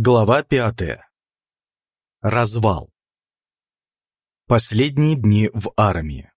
Глава пятая. Развал. Последние дни в армии.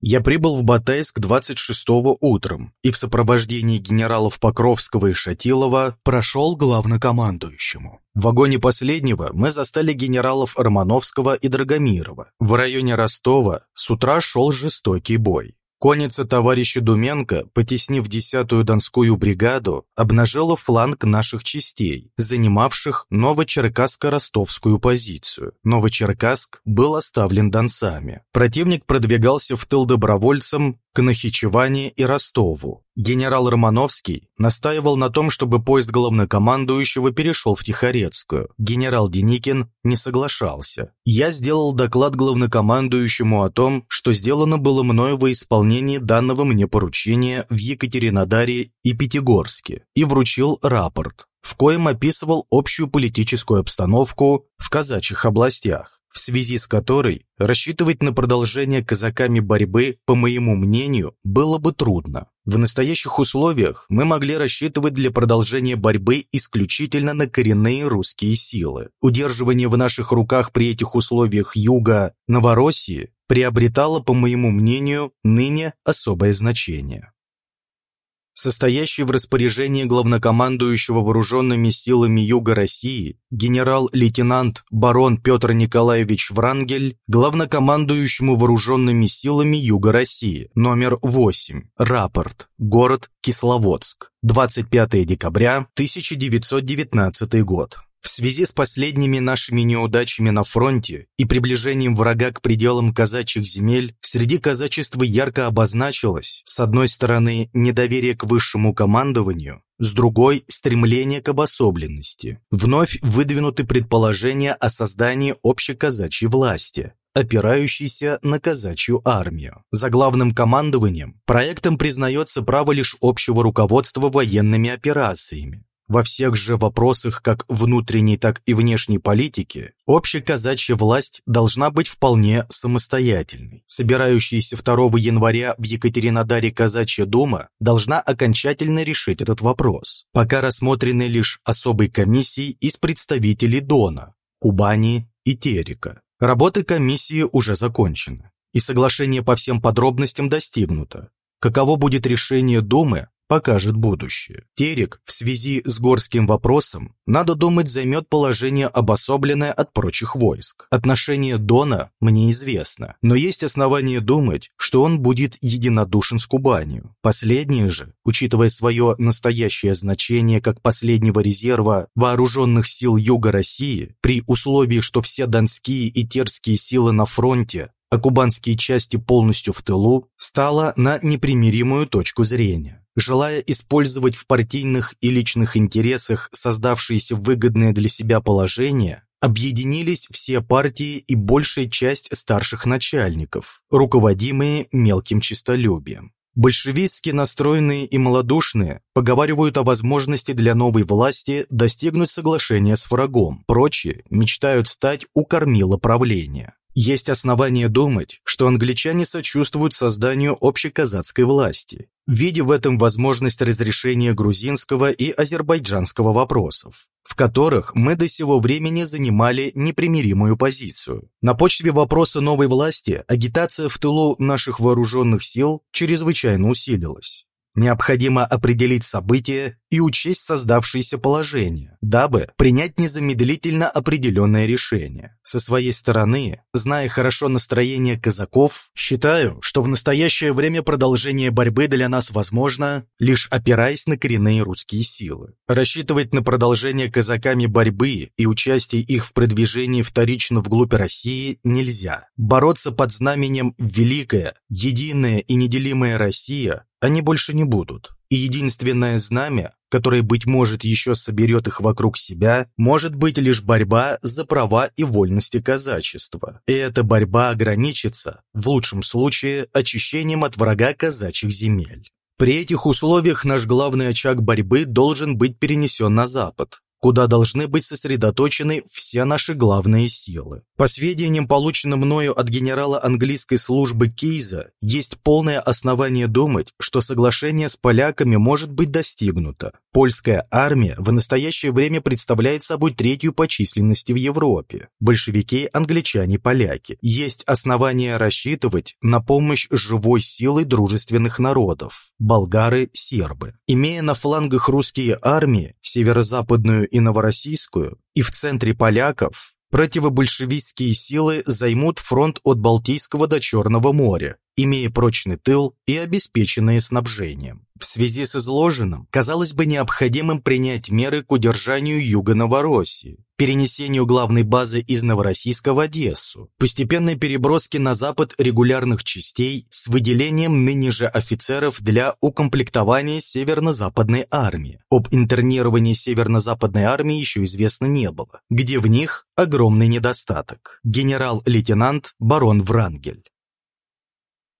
Я прибыл в Батайск 26-го утром и в сопровождении генералов Покровского и Шатилова прошел главнокомандующему. В вагоне последнего мы застали генералов Романовского и Драгомирова. В районе Ростова с утра шел жестокий бой. Конница товарища Думенко, потеснив 10-ю Донскую бригаду, обнажила фланг наших частей, занимавших Новочеркасско-Ростовскую позицию. Новочеркасск был оставлен донцами. Противник продвигался в тыл добровольцам к Нахичеване и Ростову. Генерал Романовский настаивал на том, чтобы поезд главнокомандующего перешел в Тихорецкую. Генерал Деникин не соглашался. Я сделал доклад главнокомандующему о том, что сделано было мною во исполнении данного мне поручения в Екатеринодаре и Пятигорске, и вручил рапорт, в коем описывал общую политическую обстановку в казачьих областях в связи с которой рассчитывать на продолжение казаками борьбы, по моему мнению, было бы трудно. В настоящих условиях мы могли рассчитывать для продолжения борьбы исключительно на коренные русские силы. Удерживание в наших руках при этих условиях юга Новороссии приобретало, по моему мнению, ныне особое значение состоящий в распоряжении главнокомандующего вооруженными силами Юга России, генерал-лейтенант барон Петр Николаевич Врангель, главнокомандующему вооруженными силами Юга России, номер 8, рапорт, город Кисловодск, 25 декабря 1919 год. В связи с последними нашими неудачами на фронте и приближением врага к пределам казачьих земель, среди казачества ярко обозначилось, с одной стороны, недоверие к высшему командованию, с другой – стремление к обособленности. Вновь выдвинуты предположения о создании общеказачьей власти, опирающейся на казачью армию. За главным командованием проектом признается право лишь общего руководства военными операциями, во всех же вопросах как внутренней, так и внешней политики общеказачья власть должна быть вполне самостоятельной. Собирающаяся 2 января в Екатеринодаре казачья дума должна окончательно решить этот вопрос, пока рассмотрены лишь особой комиссией из представителей Дона, Кубани и Терека. Работы комиссии уже закончены, и соглашение по всем подробностям достигнуто. Каково будет решение Думы, покажет будущее. Терек в связи с горским вопросом, надо думать, займет положение обособленное от прочих войск. Отношение Дона мне известно, но есть основания думать, что он будет единодушен с Кубанью. Последнее же, учитывая свое настоящее значение как последнего резерва вооруженных сил Юга России, при условии, что все донские и терские силы на фронте а кубанские части полностью в тылу, стало на непримиримую точку зрения желая использовать в партийных и личных интересах создавшееся выгодное для себя положение, объединились все партии и большая часть старших начальников, руководимые мелким честолюбием. Большевистски настроенные и малодушные поговаривают о возможности для новой власти достигнуть соглашения с врагом, прочие мечтают стать у кормила правления. Есть основания думать, что англичане сочувствуют созданию общеказацкой власти, видя в этом возможность разрешения грузинского и азербайджанского вопросов, в которых мы до сего времени занимали непримиримую позицию. На почве вопроса новой власти агитация в тылу наших вооруженных сил чрезвычайно усилилась. Необходимо определить события и учесть создавшееся положение, дабы принять незамедлительно определенное решение. Со своей стороны, зная хорошо настроение казаков, считаю, что в настоящее время продолжение борьбы для нас возможно, лишь опираясь на коренные русские силы. Рассчитывать на продолжение казаками борьбы и участие их в продвижении вторично вглубь России нельзя. Бороться под знаменем «Великая, единая и неделимая Россия» они больше не будут. И единственное знамя, которое, быть может, еще соберет их вокруг себя, может быть лишь борьба за права и вольности казачества. И эта борьба ограничится, в лучшем случае, очищением от врага казачьих земель. При этих условиях наш главный очаг борьбы должен быть перенесен на запад, куда должны быть сосредоточены все наши главные силы. По сведениям, полученным мною от генерала английской службы Кейза, есть полное основание думать, что соглашение с поляками может быть достигнуто. Польская армия в настоящее время представляет собой третью по численности в Европе. Большевики – англичане-поляки. Есть основания рассчитывать на помощь живой силой дружественных народов – болгары, сербы. Имея на флангах русские армии, северо-западную и новороссийскую, и в центре поляков, противобольшевистские силы займут фронт от Балтийского до Черного моря, имея прочный тыл и обеспеченные снабжением. В связи с изложенным, казалось бы необходимым принять меры к удержанию юга Новороссии, перенесению главной базы из Новороссийска в Одессу, постепенной переброске на запад регулярных частей с выделением ныне же офицеров для укомплектования северно-западной армии. Об интернировании северно-западной армии еще известно не было, где в них огромный недостаток. Генерал-лейтенант барон Врангель.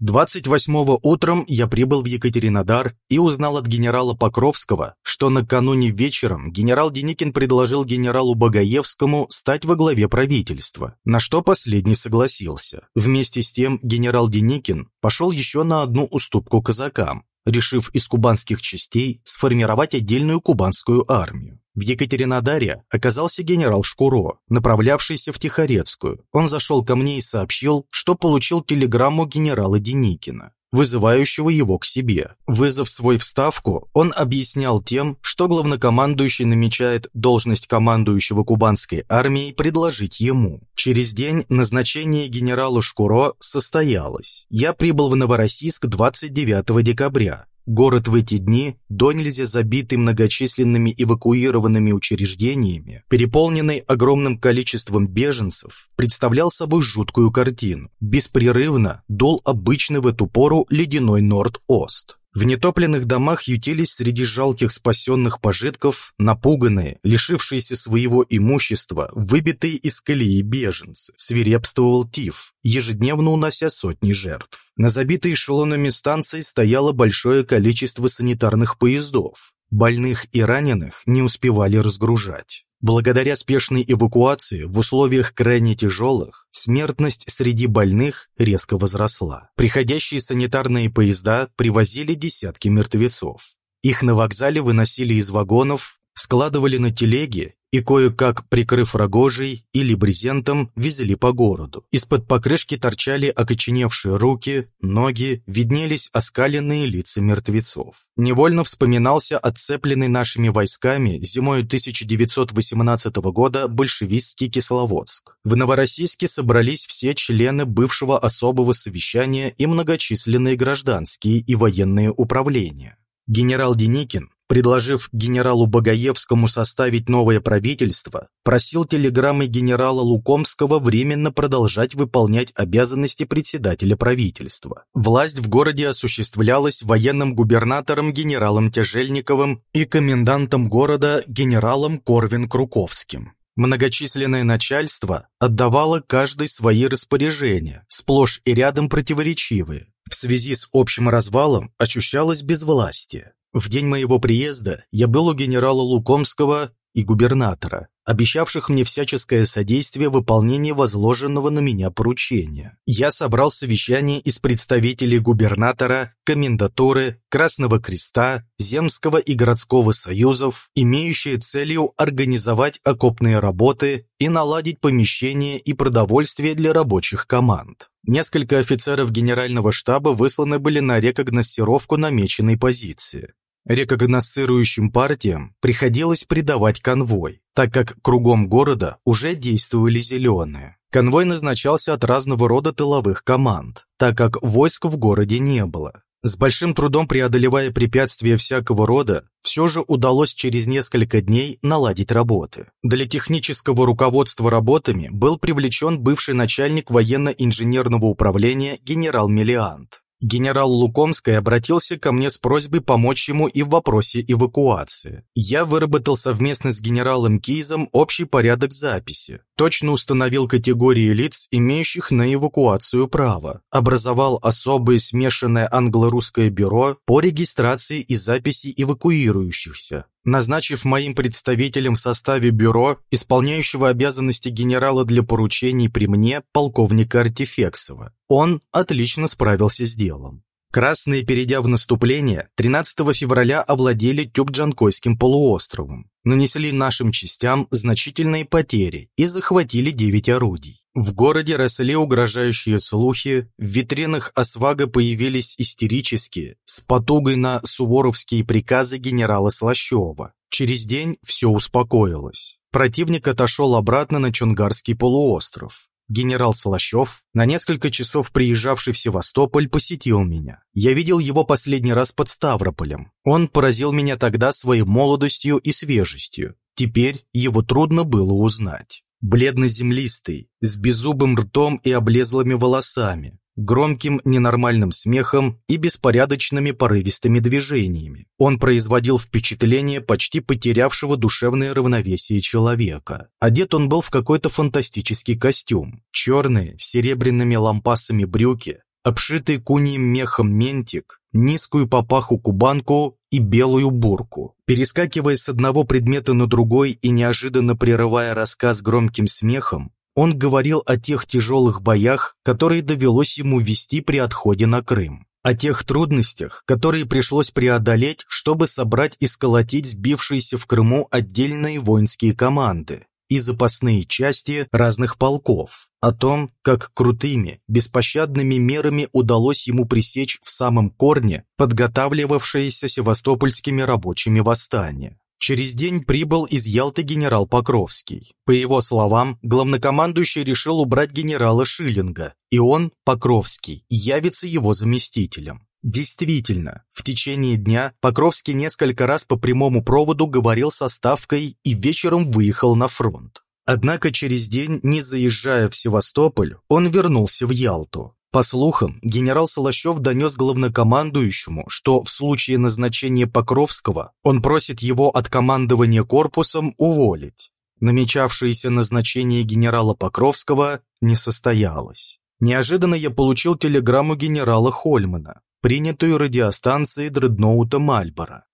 28 утром я прибыл в Екатеринодар и узнал от генерала Покровского, что накануне вечером генерал Деникин предложил генералу Багаевскому стать во главе правительства, на что последний согласился. Вместе с тем генерал Деникин пошел еще на одну уступку казакам, решив из кубанских частей сформировать отдельную кубанскую армию. В Екатеринодаре оказался генерал Шкуро, направлявшийся в Тихорецкую. Он зашел ко мне и сообщил, что получил телеграмму генерала Деникина вызывающего его к себе. Вызов свой в Ставку, он объяснял тем, что главнокомандующий намечает должность командующего кубанской армией предложить ему. Через день назначение генерала Шкуро состоялось. Я прибыл в Новороссийск 29 декабря. Город в эти дни, до нельзя забитый многочисленными эвакуированными учреждениями, переполненный огромным количеством беженцев, представлял собой жуткую картину. Беспрерывно дул обычный в эту пору ледяной Норд-Ост. В нетопленных домах ютились среди жалких спасенных пожитков напуганные, лишившиеся своего имущества, выбитые из колеи беженцы. Свирепствовал тиф, ежедневно унося сотни жертв. На забитой эшелонами станции стояло большое количество санитарных поездов. Больных и раненых не успевали разгружать. Благодаря спешной эвакуации в условиях крайне тяжелых, смертность среди больных резко возросла. Приходящие санитарные поезда привозили десятки мертвецов. Их на вокзале выносили из вагонов, складывали на телеги и кое-как, прикрыв рогожей или брезентом, везли по городу. Из-под покрышки торчали окоченевшие руки, ноги, виднелись оскаленные лица мертвецов. Невольно вспоминался отцепленный нашими войсками зимой 1918 года большевистский Кисловодск. В Новороссийске собрались все члены бывшего особого совещания и многочисленные гражданские и военные управления. Генерал Деникин предложив генералу Багаевскому составить новое правительство, просил телеграммой генерала Лукомского временно продолжать выполнять обязанности председателя правительства. Власть в городе осуществлялась военным губернатором генералом Тяжельниковым и комендантом города генералом Корвин-Круковским. Многочисленное начальство отдавало каждый свои распоряжения, сплошь и рядом противоречивые. В связи с общим развалом ощущалось безвластие. В день моего приезда я был у генерала Лукомского и губернатора, обещавших мне всяческое содействие в выполнении возложенного на меня поручения. Я собрал совещание из представителей губернатора, комендатуры, Красного Креста, Земского и городского союзов, имеющие целью организовать окопные работы и наладить помещения и продовольствие для рабочих команд. Несколько офицеров генерального штаба высланы были на рекогносцировку намеченной позиции. Рекогносцирующим партиям приходилось придавать конвой, так как кругом города уже действовали зеленые. Конвой назначался от разного рода тыловых команд, так как войск в городе не было. С большим трудом преодолевая препятствия всякого рода, все же удалось через несколько дней наладить работы. Для технического руководства работами был привлечен бывший начальник военно-инженерного управления генерал Мелиант генерал Лукомский обратился ко мне с просьбой помочь ему и в вопросе эвакуации. Я выработал совместно с генералом Кизом общий порядок записи, точно установил категории лиц, имеющих на эвакуацию право, образовал особое смешанное англо-русское бюро по регистрации и записи эвакуирующихся, назначив моим представителем в составе бюро, исполняющего обязанности генерала для поручений при мне, полковника Артефексова. Он отлично справился с делом. Красные, перейдя в наступление, 13 февраля овладели Тюб-Джанкойским полуостровом, нанесли нашим частям значительные потери и захватили 9 орудий. В городе росли угрожающие слухи, в витринах Освага появились истерические, с потугой на суворовские приказы генерала Слащева. Через день все успокоилось. Противник отошел обратно на Чунгарский полуостров генерал Солощев, на несколько часов приезжавший в Севастополь, посетил меня. Я видел его последний раз под Ставрополем. Он поразил меня тогда своей молодостью и свежестью. Теперь его трудно было узнать. Бледно-землистый, с беззубым ртом и облезлыми волосами, громким ненормальным смехом и беспорядочными порывистыми движениями. Он производил впечатление почти потерявшего душевное равновесие человека. Одет он был в какой-то фантастический костюм. Черные, с серебряными лампасами брюки, обшитый куньим мехом ментик, низкую папаху кубанку и белую бурку. Перескакивая с одного предмета на другой и неожиданно прерывая рассказ громким смехом, он говорил о тех тяжелых боях, которые довелось ему вести при отходе на Крым, о тех трудностях, которые пришлось преодолеть, чтобы собрать и сколотить сбившиеся в Крыму отдельные воинские команды и запасные части разных полков, о том, как крутыми, беспощадными мерами удалось ему пресечь в самом корне подготавливавшееся севастопольскими рабочими восстание. Через день прибыл из Ялты генерал Покровский. По его словам, главнокомандующий решил убрать генерала Шиллинга, и он, Покровский, явится его заместителем. Действительно, в течение дня Покровский несколько раз по прямому проводу говорил со Ставкой и вечером выехал на фронт. Однако через день, не заезжая в Севастополь, он вернулся в Ялту. По слухам, генерал Солощев донес главнокомандующему, что в случае назначения Покровского он просит его от командования корпусом уволить. Намечавшееся назначение генерала Покровского не состоялось. Неожиданно я получил телеграмму генерала Хольмана, принятую радиостанцией дредноута Мальбора.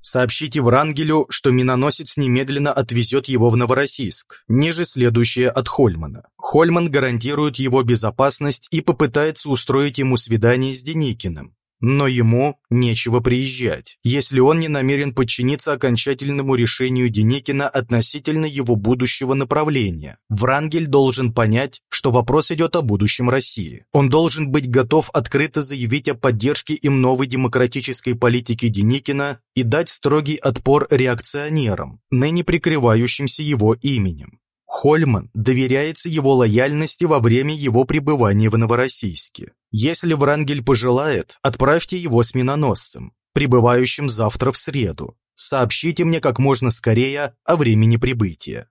Сообщите Врангелю, что миноносец немедленно отвезет его в Новороссийск, ниже следующее от Хольмана. Хольман гарантирует его безопасность и попытается устроить ему свидание с Деникиным. Но ему нечего приезжать, если он не намерен подчиниться окончательному решению Деникина относительно его будущего направления. Врангель должен понять, что вопрос идет о будущем России. Он должен быть готов открыто заявить о поддержке им новой демократической политики Деникина и дать строгий отпор реакционерам, ныне прикрывающимся его именем. Хольман доверяется его лояльности во время его пребывания в Новороссийске. Если Врангель пожелает, отправьте его с миноносцем, прибывающим завтра в среду. Сообщите мне как можно скорее о времени прибытия.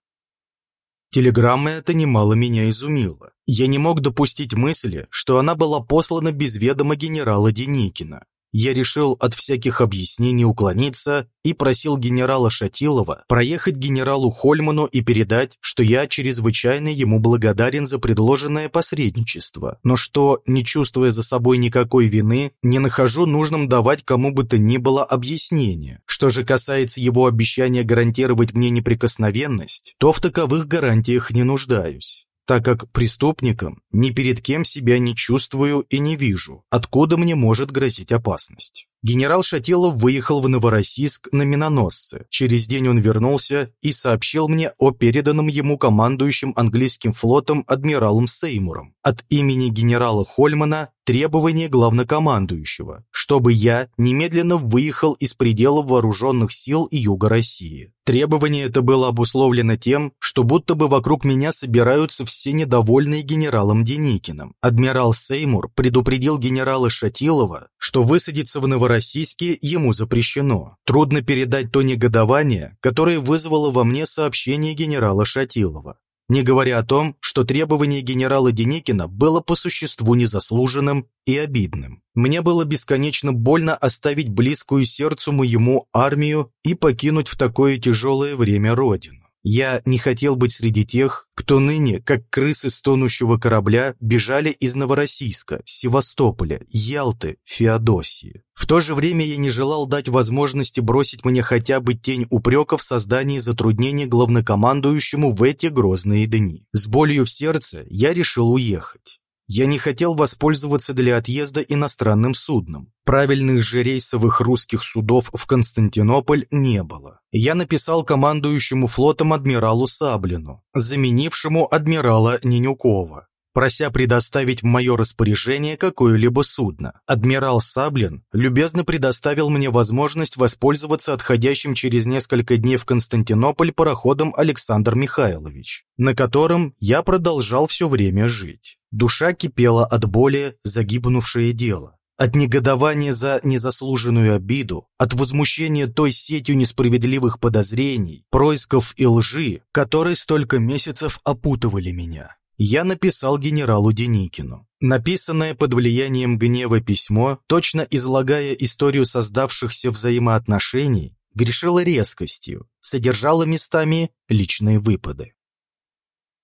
Телеграмма эта немало меня изумила. Я не мог допустить мысли, что она была послана без ведома генерала Деникина я решил от всяких объяснений уклониться и просил генерала Шатилова проехать генералу Хольману и передать, что я чрезвычайно ему благодарен за предложенное посредничество, но что, не чувствуя за собой никакой вины, не нахожу нужным давать кому бы то ни было объяснение. Что же касается его обещания гарантировать мне неприкосновенность, то в таковых гарантиях не нуждаюсь так как преступником ни перед кем себя не чувствую и не вижу, откуда мне может грозить опасность. Генерал Шатилов выехал в Новороссийск на миноносце. Через день он вернулся и сообщил мне о переданном ему командующим английским флотом адмиралом Сеймуром от имени генерала Хольмана требование главнокомандующего, чтобы я немедленно выехал из пределов вооруженных сил Юга России. Требование это было обусловлено тем, что будто бы вокруг меня собираются все недовольные генералом Деникиным. Адмирал Сеймур предупредил генерала Шатилова, что высадиться в Новороссийск по-российски ему запрещено. Трудно передать то негодование, которое вызвало во мне сообщение генерала Шатилова. Не говоря о том, что требование генерала Деникина было по существу незаслуженным и обидным. Мне было бесконечно больно оставить близкую сердцу моему армию и покинуть в такое тяжелое время родину. Я не хотел быть среди тех, кто ныне, как крысы с тонущего корабля, бежали из Новороссийска, Севастополя, Ялты, Феодосии. В то же время я не желал дать возможности бросить мне хотя бы тень упрека в создании затруднений главнокомандующему в эти грозные дни. С болью в сердце я решил уехать. Я не хотел воспользоваться для отъезда иностранным судном. Правильных же рейсовых русских судов в Константинополь не было. Я написал командующему флотом адмиралу Саблину, заменившему адмирала Ненюкова прося предоставить в мое распоряжение какое-либо судно. Адмирал Саблин любезно предоставил мне возможность воспользоваться отходящим через несколько дней в Константинополь пароходом Александр Михайлович, на котором я продолжал все время жить. Душа кипела от боли за гибнувшее дело. От негодования за незаслуженную обиду, от возмущения той сетью несправедливых подозрений, происков и лжи, которые столько месяцев опутывали меня я написал генералу Деникину. Написанное под влиянием гнева письмо, точно излагая историю создавшихся взаимоотношений, грешило резкостью, содержало местами личные выпады.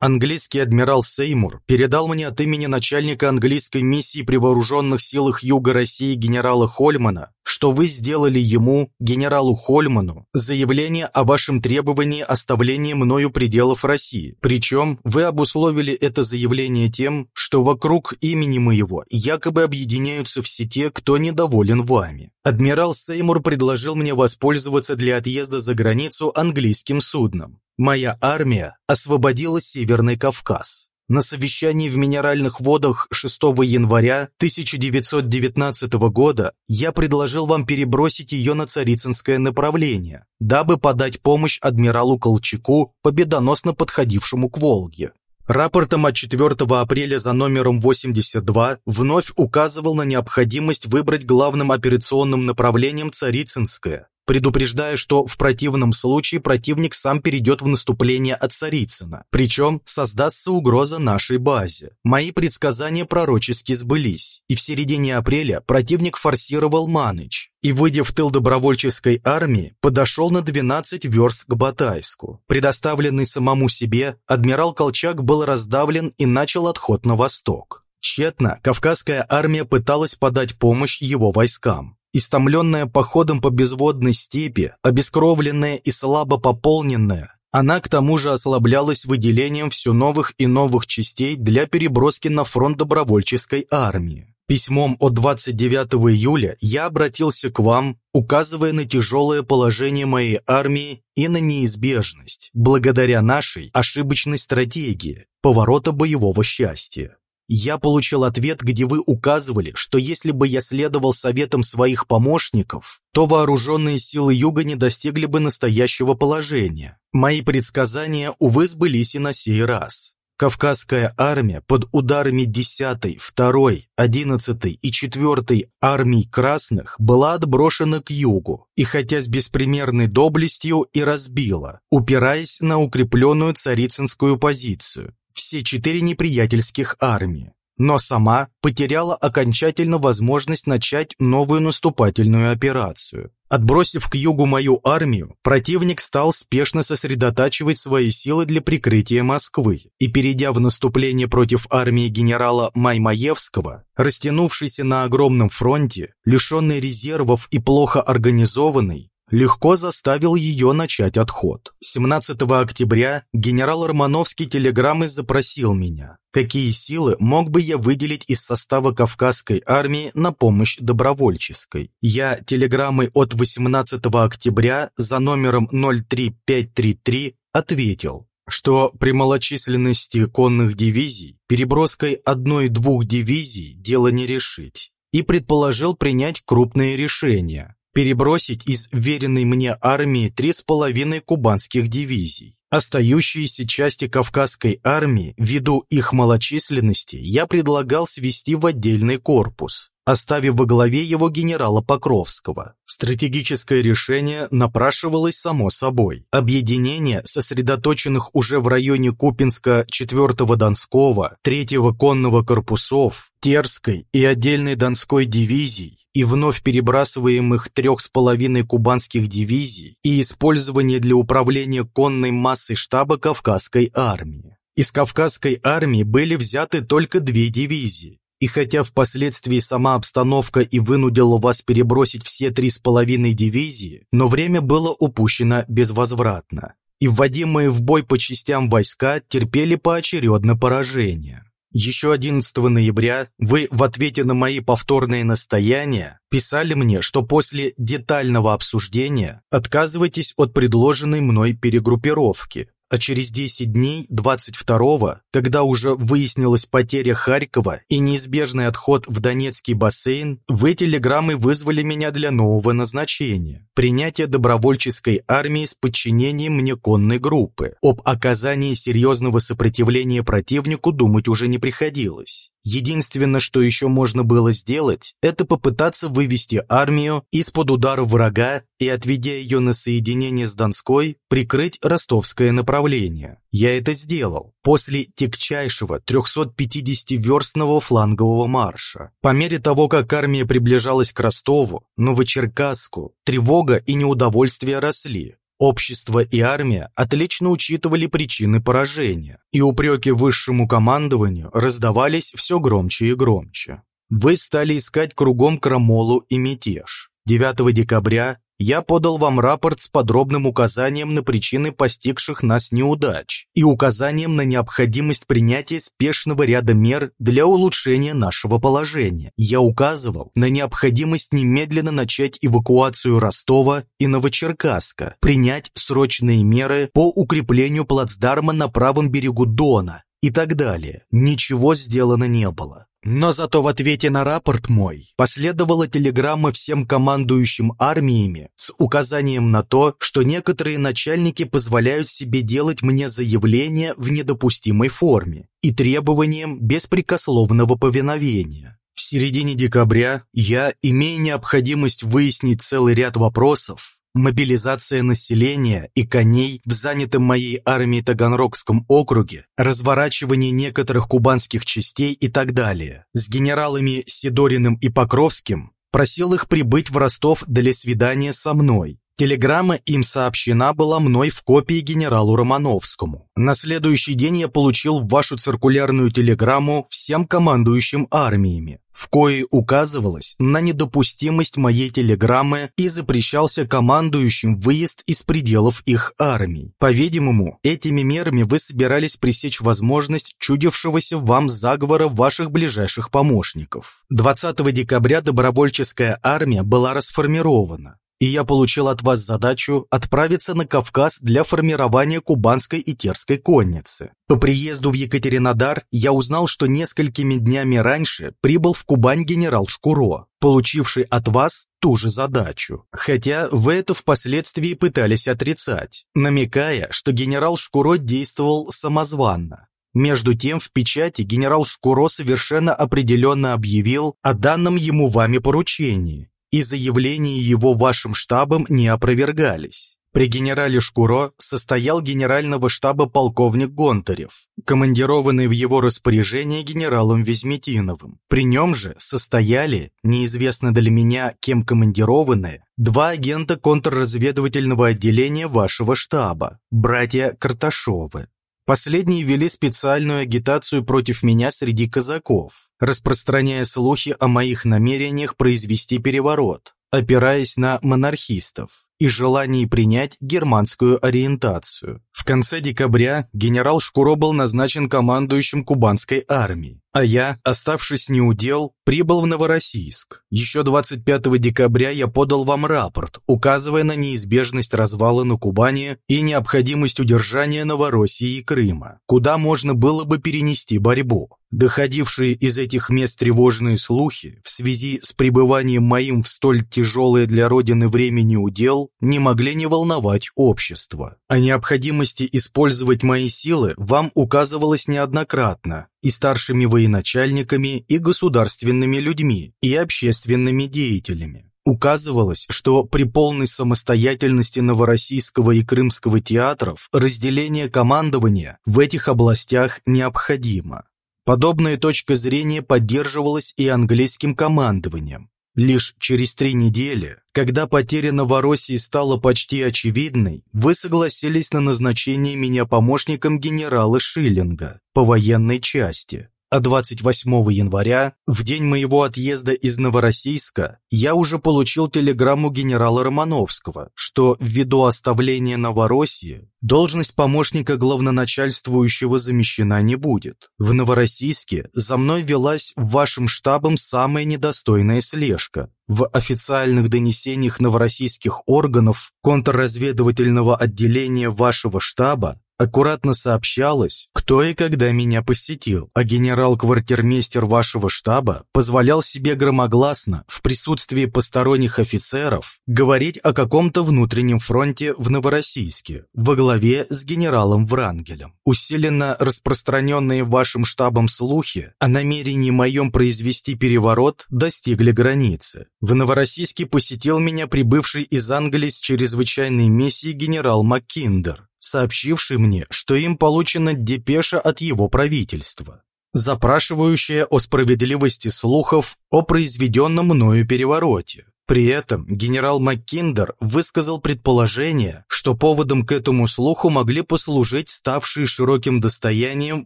Английский адмирал Сеймур передал мне от имени начальника английской миссии при вооруженных силах Юга России генерала Хольмана, что вы сделали ему, генералу Хольману, заявление о вашем требовании оставления мною пределов России. Причем вы обусловили это заявление тем, что вокруг имени моего якобы объединяются все те, кто недоволен вами. Адмирал Сеймур предложил мне воспользоваться для отъезда за границу английским судном. Моя армия освободила Северный Кавказ. На совещании в Минеральных водах 6 января 1919 года я предложил вам перебросить ее на Царицынское направление, дабы подать помощь адмиралу Колчаку, победоносно подходившему к Волге. Рапортом от 4 апреля за номером 82 вновь указывал на необходимость выбрать главным операционным направлением Царицынское, предупреждая, что в противном случае противник сам перейдет в наступление от Царицына, причем создастся угроза нашей базе. Мои предсказания пророчески сбылись, и в середине апреля противник форсировал Маныч, и, выйдя в тыл добровольческой армии, подошел на 12 верст к Батайску. Предоставленный самому себе, адмирал Колчак был раздавлен и начал отход на восток. Тщетно Кавказская армия пыталась подать помощь его войскам. Истомленная походом по безводной степи, обескровленная и слабо пополненная, она к тому же ослаблялась выделением все новых и новых частей для переброски на фронт добровольческой армии. Письмом от 29 июля я обратился к вам, указывая на тяжелое положение моей армии и на неизбежность, благодаря нашей ошибочной стратегии, поворота боевого счастья я получил ответ, где вы указывали, что если бы я следовал советам своих помощников, то вооруженные силы Юга не достигли бы настоящего положения. Мои предсказания, увы, сбылись и на сей раз. Кавказская армия под ударами 10-й, 2-й, 11-й и 4-й армий красных была отброшена к югу, и хотя с беспримерной доблестью и разбила, упираясь на укрепленную царицынскую позицию, все четыре неприятельских армии, но сама потеряла окончательно возможность начать новую наступательную операцию. Отбросив к югу мою армию, противник стал спешно сосредотачивать свои силы для прикрытия Москвы и, перейдя в наступление против армии генерала Маймаевского, растянувшийся на огромном фронте, лишенный резервов и плохо организованный, легко заставил ее начать отход. 17 октября генерал Романовский телеграммой запросил меня, какие силы мог бы я выделить из состава Кавказской армии на помощь добровольческой. Я телеграммой от 18 октября за номером 03533 ответил, что при малочисленности конных дивизий переброской одной-двух дивизий дело не решить, и предположил принять крупные решения, перебросить из веренной мне армии три с половиной кубанских дивизий. Остающиеся части Кавказской армии, ввиду их малочисленности, я предлагал свести в отдельный корпус, оставив во главе его генерала Покровского. Стратегическое решение напрашивалось само собой. Объединение сосредоточенных уже в районе Купинска 4-го Донского, 3-го конного корпусов, Терской и отдельной Донской дивизий и вновь перебрасываемых трех с половиной кубанских дивизий и использование для управления конной массой штаба Кавказской армии. Из Кавказской армии были взяты только две дивизии, и хотя впоследствии сама обстановка и вынудила вас перебросить все три с половиной дивизии, но время было упущено безвозвратно, и вводимые в бой по частям войска терпели поочередно поражение. Еще 11 ноября вы в ответе на мои повторные настояния писали мне, что после детального обсуждения отказываетесь от предложенной мной перегруппировки, а через 10 дней, 22-го, когда уже выяснилась потеря Харькова и неизбежный отход в Донецкий бассейн, вы телеграммой вызвали меня для нового назначения – принятия добровольческой армии с подчинением мне конной группы. Об оказании серьезного сопротивления противнику думать уже не приходилось. Единственное, что еще можно было сделать, это попытаться вывести армию из-под удара врага и, отведя ее на соединение с Донской, прикрыть ростовское направление. Я это сделал после тягчайшего 350-верстного флангового марша. По мере того, как армия приближалась к Ростову, Новочеркасску, тревога и неудовольствие росли. Общество и армия отлично учитывали причины поражения, и упреки высшему командованию раздавались все громче и громче. Вы стали искать кругом крамолу и мятеж. 9 декабря я подал вам рапорт с подробным указанием на причины постигших нас неудач и указанием на необходимость принятия спешного ряда мер для улучшения нашего положения. Я указывал на необходимость немедленно начать эвакуацию Ростова и Новочеркасска, принять срочные меры по укреплению плацдарма на правом берегу Дона и так далее. Ничего сделано не было. Но зато в ответе на рапорт мой последовала телеграмма всем командующим армиями с указанием на то, что некоторые начальники позволяют себе делать мне заявления в недопустимой форме и требованием беспрекословного повиновения. В середине декабря я, имея необходимость выяснить целый ряд вопросов, мобилизация населения и коней в занятом моей армией Таганрогском округе, разворачивание некоторых кубанских частей и так далее. С генералами Сидориным и Покровским просил их прибыть в Ростов для свидания со мной. Телеграмма им сообщена была мной в копии генералу Романовскому. На следующий день я получил вашу циркулярную телеграмму всем командующим армиями, в коей указывалось на недопустимость моей телеграммы и запрещался командующим выезд из пределов их армий. По-видимому, этими мерами вы собирались пресечь возможность чудившегося вам заговора ваших ближайших помощников. 20 декабря добровольческая армия была расформирована и я получил от вас задачу отправиться на Кавказ для формирования кубанской и терской конницы. По приезду в Екатеринодар я узнал, что несколькими днями раньше прибыл в Кубань генерал Шкуро, получивший от вас ту же задачу. Хотя вы это впоследствии пытались отрицать, намекая, что генерал Шкуро действовал самозванно. Между тем, в печати генерал Шкуро совершенно определенно объявил о данном ему вами поручении и заявления его вашим штабом не опровергались. При генерале Шкуро состоял генерального штаба полковник Гонтарев, командированный в его распоряжение генералом Везметиновым. При нем же состояли, неизвестно для меня, кем командированные, два агента контрразведывательного отделения вашего штаба, братья Карташовы. Последние вели специальную агитацию против меня среди казаков, распространяя слухи о моих намерениях произвести переворот, опираясь на монархистов и желании принять германскую ориентацию. В конце декабря генерал Шкуро был назначен командующим кубанской армией, а я, оставшись неудел, прибыл в Новороссийск. Еще 25 декабря я подал вам рапорт, указывая на неизбежность развала на Кубани и необходимость удержания Новороссии и Крыма, куда можно было бы перенести борьбу. Доходившие из этих мест тревожные слухи в связи с пребыванием моим в столь тяжелое для Родины времени удел не могли не волновать общество. О необходимости использовать мои силы вам указывалось неоднократно и старшими военачальниками, и государственными людьми, и общественными деятелями. Указывалось, что при полной самостоятельности Новороссийского и Крымского театров разделение командования в этих областях необходимо. Подобная точка зрения поддерживалась и английским командованием. Лишь через три недели, когда потеря Новороссии стала почти очевидной, вы согласились на назначение меня помощником генерала Шиллинга по военной части а 28 января, в день моего отъезда из Новороссийска, я уже получил телеграмму генерала Романовского, что ввиду оставления Новороссии должность помощника главноначальствующего замещена не будет. В Новороссийске за мной велась вашим штабом самая недостойная слежка. В официальных донесениях новороссийских органов контрразведывательного отделения вашего штаба аккуратно сообщалось, кто и когда меня посетил, а генерал-квартирмейстер вашего штаба позволял себе громогласно, в присутствии посторонних офицеров, говорить о каком-то внутреннем фронте в Новороссийске, во главе с генералом Врангелем. Усиленно распространенные вашим штабом слухи о намерении моем произвести переворот достигли границы. В Новороссийске посетил меня прибывший из Англии с чрезвычайной миссией генерал Маккиндер, сообщивший мне, что им получена депеша от его правительства, запрашивающая о справедливости слухов о произведенном мною перевороте. При этом генерал Маккиндер высказал предположение, что поводом к этому слуху могли послужить ставшие широким достоянием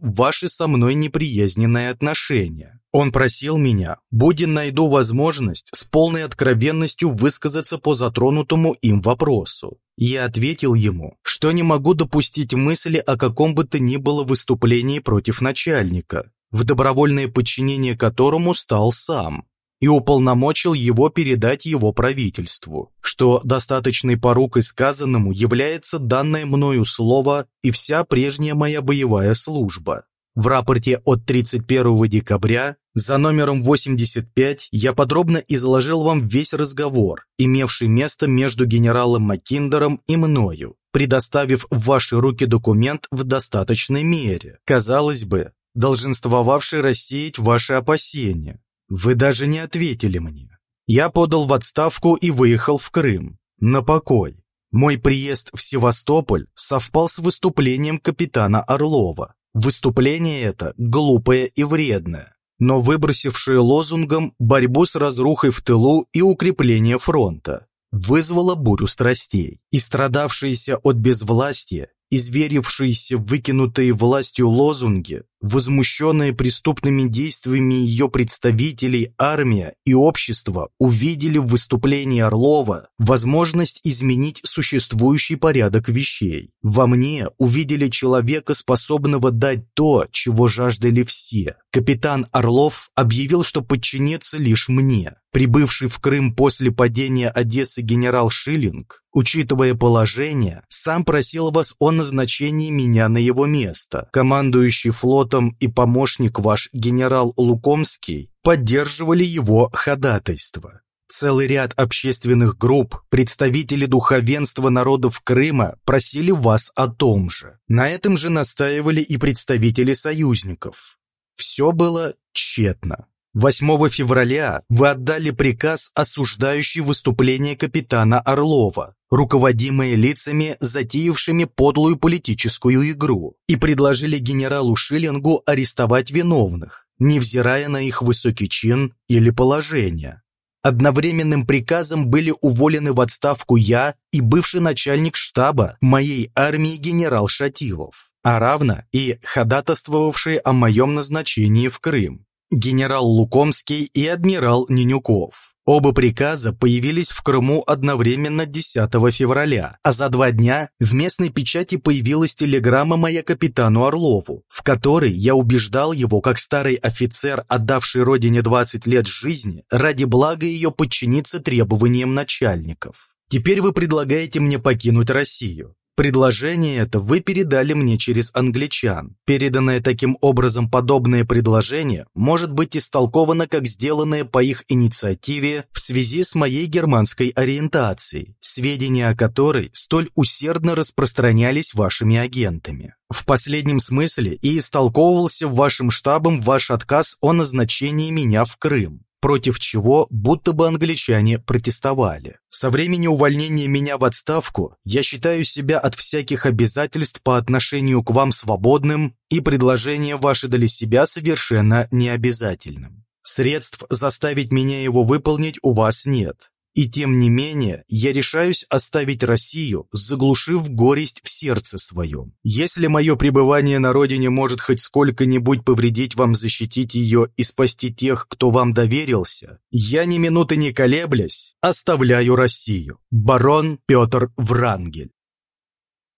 ваши со мной неприязненные отношения. Он просил меня, будь найду возможность с полной откровенностью высказаться по затронутому им вопросу. Я ответил ему, что не могу допустить мысли о каком бы то ни было выступлении против начальника, в добровольное подчинение которому стал сам, и уполномочил его передать его правительству, что достаточной порукой сказанному является данное мною слово и вся прежняя моя боевая служба. В рапорте от 31 декабря за номером 85 я подробно изложил вам весь разговор, имевший место между генералом Маккиндером и мною, предоставив в ваши руки документ в достаточной мере, казалось бы, долженствовавший рассеять ваши опасения. Вы даже не ответили мне. Я подал в отставку и выехал в Крым, на покой. Мой приезд в Севастополь совпал с выступлением капитана Орлова. Выступление это глупое и вредное, но выбросившее лозунгом борьбу с разрухой в тылу и укрепление фронта, вызвало бурю страстей. И страдавшиеся от безвластия, изверившиеся выкинутые властью лозунги, Возмущенные преступными действиями ее представителей армия и общество увидели в выступлении Орлова возможность изменить существующий порядок вещей. Во мне увидели человека, способного дать то, чего жаждали все. Капитан Орлов объявил, что подчинится лишь мне. Прибывший в Крым после падения Одессы генерал Шиллинг, учитывая положение, сам просил вас о назначении меня на его место. Командующий флотом и помощник ваш генерал Лукомский поддерживали его ходатайство. Целый ряд общественных групп, представители духовенства народов Крыма просили вас о том же. На этом же настаивали и представители союзников. Все было тщетно. 8 февраля вы отдали приказ, осуждающий выступление капитана Орлова, руководимое лицами, затеявшими подлую политическую игру, и предложили генералу Шиллингу арестовать виновных, невзирая на их высокий чин или положение. Одновременным приказом были уволены в отставку я и бывший начальник штаба моей армии генерал Шатилов, а равно и ходатайствовавший о моем назначении в Крым генерал Лукомский и адмирал Нинюков. Оба приказа появились в Крыму одновременно 10 февраля, а за два дня в местной печати появилась телеграмма моя капитану Орлову, в которой я убеждал его, как старый офицер, отдавший родине 20 лет жизни, ради блага ее подчиниться требованиям начальников. Теперь вы предлагаете мне покинуть Россию. Предложение это вы передали мне через англичан. Переданное таким образом подобное предложение может быть истолковано как сделанное по их инициативе в связи с моей германской ориентацией, сведения о которой столь усердно распространялись вашими агентами. В последнем смысле и истолковывался вашим штабом ваш отказ о назначении меня в Крым против чего будто бы англичане протестовали. Со времени увольнения меня в отставку я считаю себя от всяких обязательств по отношению к вам свободным и предложение ваше для себя совершенно необязательным. Средств заставить меня его выполнить у вас нет. И тем не менее, я решаюсь оставить Россию, заглушив горесть в сердце своем. Если мое пребывание на родине может хоть сколько-нибудь повредить вам защитить ее и спасти тех, кто вам доверился, я ни минуты не колеблясь оставляю Россию. Барон Петр Врангель.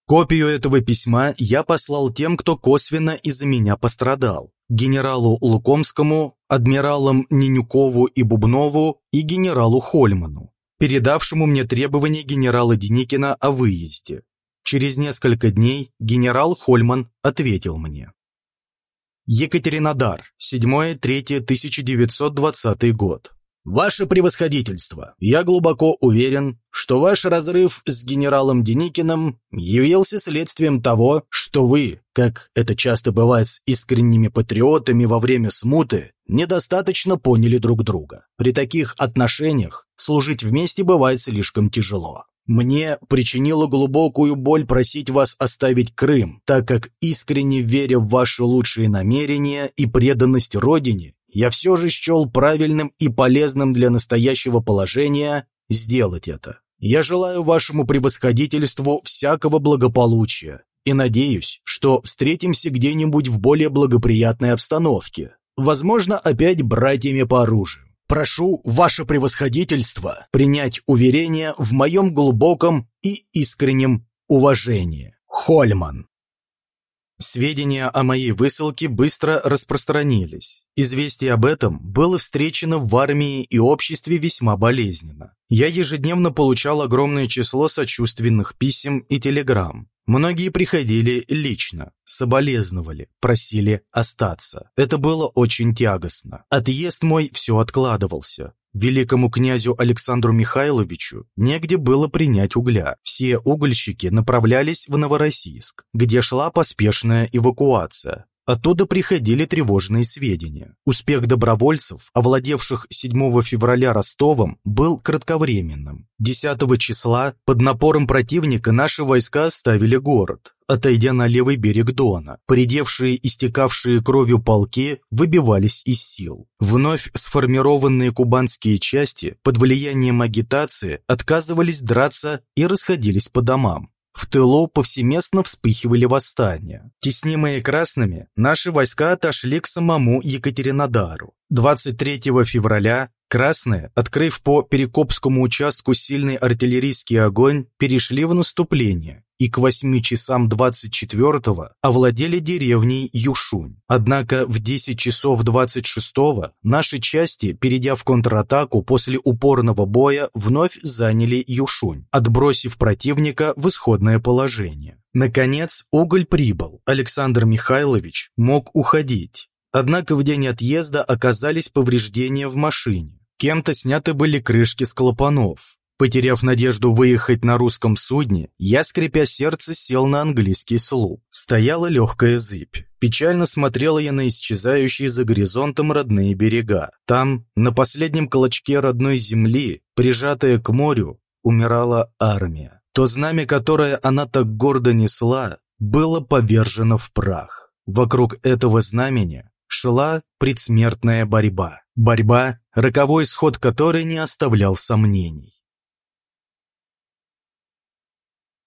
Копию этого письма я послал тем, кто косвенно из-за меня пострадал. Генералу Лукомскому, адмиралам Нинюкову и Бубнову и генералу Хольману, передавшему мне требования генерала Деникина о выезде. Через несколько дней генерал Хольман ответил мне. Екатеринодар, 7-3-1920 год. Ваше превосходительство, я глубоко уверен, что ваш разрыв с генералом Деникиным явился следствием того, что вы, как это часто бывает с искренними патриотами во время смуты, недостаточно поняли друг друга. При таких отношениях служить вместе бывает слишком тяжело. Мне причинило глубокую боль просить вас оставить Крым, так как, искренне веря в ваши лучшие намерения и преданность Родине, я все же счел правильным и полезным для настоящего положения сделать это. Я желаю вашему превосходительству всякого благополучия и надеюсь, что встретимся где-нибудь в более благоприятной обстановке. Возможно, опять братьями по оружию. Прошу ваше превосходительство принять уверение в моем глубоком и искреннем уважении. Хольман. Сведения о моей высылке быстро распространились. Известие об этом было встречено в армии и обществе весьма болезненно. Я ежедневно получал огромное число сочувственных писем и телеграмм. Многие приходили лично, соболезновали, просили остаться. Это было очень тягостно. Отъезд мой все откладывался. Великому князю Александру Михайловичу негде было принять угля. Все угольщики направлялись в Новороссийск, где шла поспешная эвакуация. Оттуда приходили тревожные сведения. Успех добровольцев, овладевших 7 февраля Ростовом, был кратковременным. 10 числа под напором противника наши войска оставили город, отойдя на левый берег Дона. Поредевшие, истекавшие кровью полки выбивались из сил. Вновь сформированные кубанские части под влиянием агитации отказывались драться и расходились по домам. В тылу повсеместно вспыхивали восстания. Теснимые красными, наши войска отошли к самому Екатеринодару. 23 февраля Красные, открыв по Перекопскому участку сильный артиллерийский огонь, перешли в наступление и к 8 часам 24-го овладели деревней Юшунь. Однако в 10 часов 26-го наши части, перейдя в контратаку после упорного боя, вновь заняли Юшунь, отбросив противника в исходное положение. Наконец, уголь прибыл. Александр Михайлович мог уходить. Однако в день отъезда оказались повреждения в машине. Кем-то сняты были крышки с клапанов. Потеряв надежду выехать на русском судне, я, скрипя сердце, сел на английский слуп. Стояла легкая зыбь. Печально смотрела я на исчезающие за горизонтом родные берега. Там, на последнем клочке родной земли, прижатая к морю, умирала армия. То знамя, которое она так гордо несла, было повержено в прах. Вокруг этого знамени шла предсмертная борьба. Борьба, роковой исход которой не оставлял сомнений.